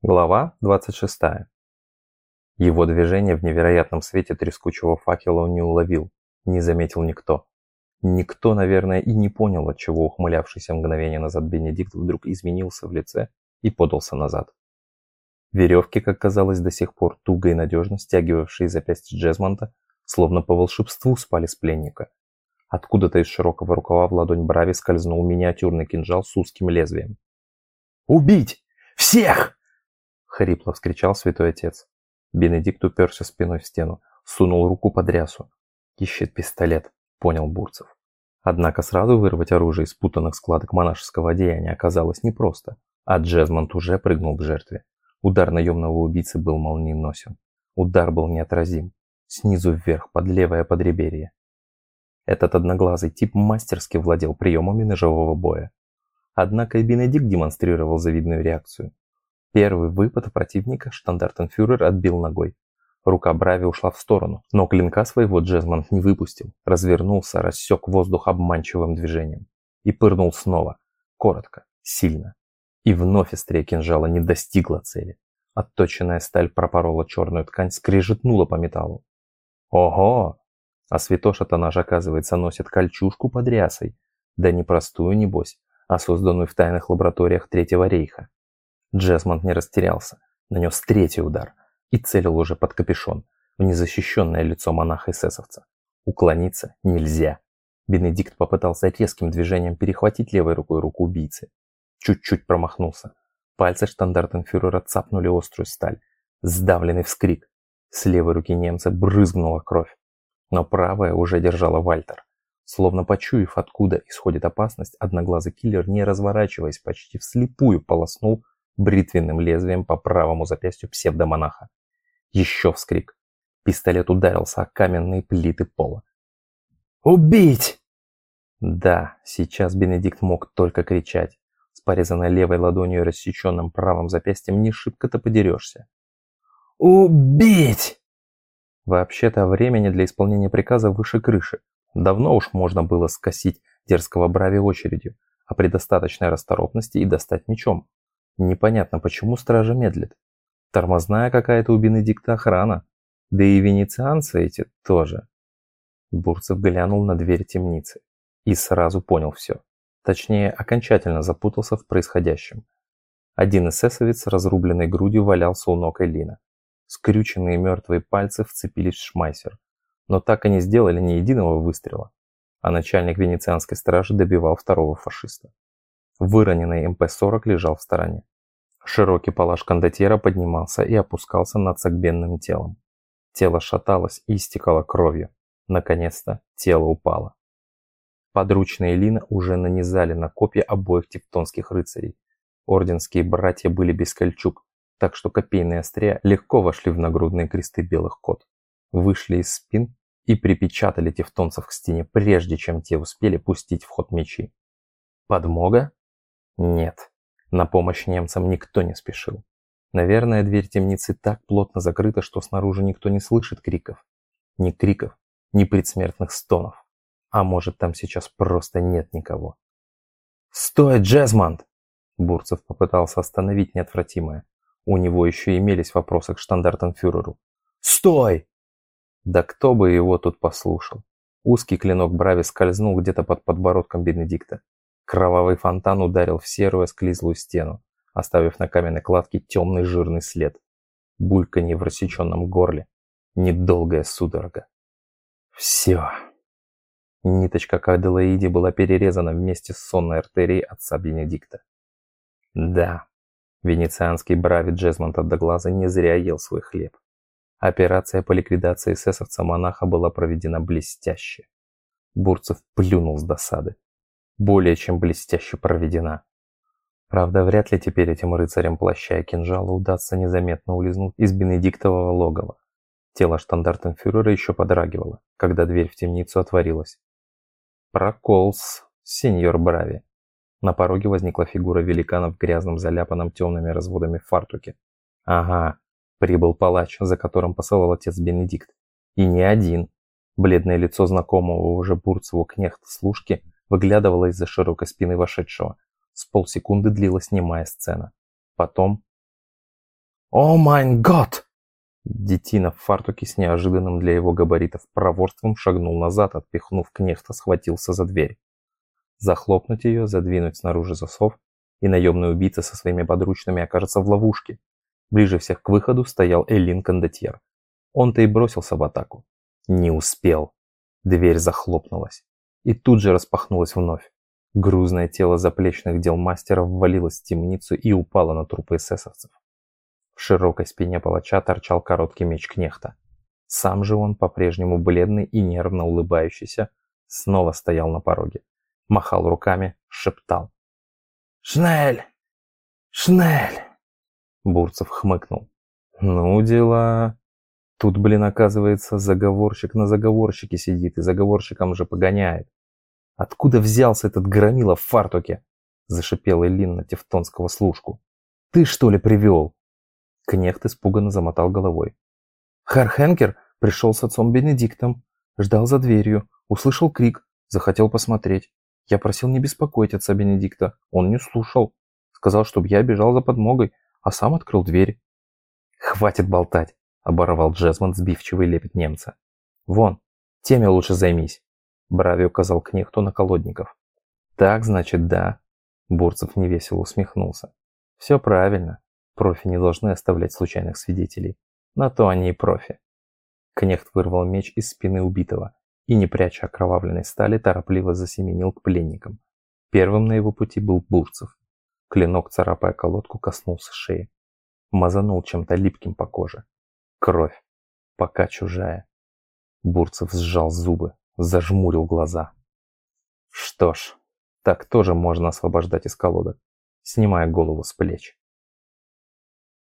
Глава 26. Его движение в невероятном свете трескучего факела он не уловил, не заметил никто. Никто, наверное, и не понял, от чего ухмылявшийся мгновение назад Бенедикт вдруг изменился в лице и подался назад. Веревки, как казалось до сих пор туго и надежно стягивавшие запястья Джезмонта, словно по волшебству спали с пленника. Откуда-то из широкого рукава в ладонь Брави скользнул миниатюрный кинжал с узким лезвием. «Убить! Всех!» — хрипло вскричал святой отец. Бенедикт уперся спиной в стену, сунул руку под рясу. «Ищет пистолет», — понял Бурцев. Однако сразу вырвать оружие из путанных складок монашеского одеяния оказалось непросто, а Джезмонд уже прыгнул к жертве. Удар наемного убийцы был молниеносен. Удар был неотразим. Снизу вверх, под левое подреберье. Этот одноглазый тип мастерски владел приемами ножевого боя. Однако и Бенедикт демонстрировал завидную реакцию. Первый выпад противника штандартенфюрер отбил ногой. Рука Брави ушла в сторону, но клинка своего Джезмонд не выпустил, развернулся, рассек воздух обманчивым движением. И пырнул снова, коротко, сильно. И вновь острее кинжала не достигла цели. Отточенная сталь пропорола черную ткань, скрежетнула по металлу. Ого! А святоша-то наш, оказывается, носит кольчужку под рясой. Да не простую, небось, а созданную в тайных лабораториях Третьего рейха. Джесмонд не растерялся, нанес третий удар и целил уже под капюшон, в незащищенное лицо монаха-эсэсовца. Уклониться нельзя. Бенедикт попытался резким движением перехватить левой рукой руку убийцы. Чуть-чуть промахнулся. Пальцы штандартенфюрера цапнули острую сталь. Сдавленный вскрик. С левой руки немца брызгнула кровь. Но правая уже держала Вальтер. Словно почуяв, откуда исходит опасность, одноглазый киллер, не разворачиваясь, почти вслепую полоснул бритвенным лезвием по правому запястью псевдомонаха. Еще вскрик. Пистолет ударился о каменные плиты пола. «Убить!» Да, сейчас Бенедикт мог только кричать. С порезанной левой ладонью и рассеченным правым запястьем не шибко-то подерешься. «Убить!» Вообще-то времени для исполнения приказа выше крыши. Давно уж можно было скосить дерзкого брави очередью, а при достаточной расторопности и достать мечом. Непонятно, почему стража медлит. Тормозная какая-то у Бенедикта охрана. Да и венецианцы эти тоже. Бурцев глянул на дверь темницы и сразу понял все. Точнее, окончательно запутался в происходящем. Один эсэсовец, разрубленной грудью, валялся у ног Элина. Скрюченные мертвые пальцы вцепились в шмайсер, но так и не сделали ни единого выстрела. А начальник венецианской стражи добивал второго фашиста. Выроненный МП-40 лежал в стороне. Широкий палаш кондотьера поднимался и опускался над согбенным телом. Тело шаталось и истекало кровью. Наконец-то тело упало. Подручные Лина уже нанизали на копья обоих тевтонских рыцарей. Орденские братья были без кольчуг, так что копейные острия легко вошли в нагрудные кресты белых кот. Вышли из спин и припечатали тевтонцев к стене, прежде чем те успели пустить в ход мечи. Подмога? Нет, на помощь немцам никто не спешил. Наверное, дверь темницы так плотно закрыта, что снаружи никто не слышит криков. Ни криков, ни предсмертных стонов. А может, там сейчас просто нет никого. «Стой, Джезмонд!» Бурцев попытался остановить неотвратимое. У него еще имелись вопросы к штандартенфюреру. «Стой!» Да кто бы его тут послушал. Узкий клинок Брави скользнул где-то под подбородком Бенедикта. Кровавый фонтан ударил в серую склизлую стену, оставив на каменной кладке темный жирный след. Бульканье в рассеченном горле. Недолгая судорога. Все. Ниточка к Аделаиде была перерезана вместе с сонной артерией отца Бенедикта. Да, венецианский брави Джезмонд Одноглазый не зря ел свой хлеб. Операция по ликвидации эсэсовца-монаха была проведена блестяще. Бурцев плюнул с досады более чем блестяще проведена. Правда, вряд ли теперь этим рыцарям плаща и кинжала удастся незаметно улизнуть из Бенедиктового логова. Тело штандартенфюрера еще подрагивало, когда дверь в темницу отворилась. Проколс, сеньор Брави. На пороге возникла фигура великана в грязном, заляпанном темными разводами фартуке. Ага, прибыл палач, за которым посылал отец Бенедикт. И не один. Бледное лицо знакомого уже Бурцеву кнехта-служки выглядывала из-за широкой спины вошедшего. С полсекунды длилась немая сцена. Потом... «О майн год!» Детина в фартуке с неожиданным для его габаритов проворством шагнул назад, отпихнув кнехта, схватился за дверь. Захлопнуть ее, задвинуть снаружи засов, и наемный убийца со своими подручными окажется в ловушке. Ближе всех к выходу стоял Элин Кондотьер. Он-то и бросился в атаку. Не успел. Дверь захлопнулась. И тут же распахнулась вновь. Грузное тело заплечных дел мастера ввалилось в темницу и упало на трупы эсэсовцев. В широкой спине палача торчал короткий меч кнехта. Сам же он, по-прежнему бледный и нервно улыбающийся, снова стоял на пороге. Махал руками, шептал. «Шнель! Шнель!» Бурцев хмыкнул. «Ну, дела...» Тут, блин, оказывается, заговорщик на заговорщике сидит и заговорщиком же погоняет. Откуда взялся этот громила в фартуке? Зашипел Элин на тевтонского служку. Ты что ли привел? Кнехт испуганно замотал головой. Хархенкер пришел с отцом Бенедиктом, ждал за дверью, услышал крик, захотел посмотреть. Я просил не беспокоить отца Бенедикта, он не слушал. Сказал, чтобы я бежал за подмогой, а сам открыл дверь. «Хватит болтать!» – оборвал Джезмонд сбивчивый лепет немца. «Вон, теме лучше займись!» – Брави указал кнехту на колодников. «Так, значит, да!» – Бурцев невесело усмехнулся. «Все правильно. Профи не должны оставлять случайных свидетелей. На то они и профи. Кнехт вырвал меч из спины убитого и, не пряча окровавленной стали, торопливо засеменил к пленникам. Первым на его пути был Бурцев. Клинок, царапая колодку, коснулся шеи. Мазанул чем-то липким по коже. Кровь. Пока чужая. Бурцев сжал зубы, зажмурил глаза. Что ж, так тоже можно освобождать из колодок, снимая голову с плеч.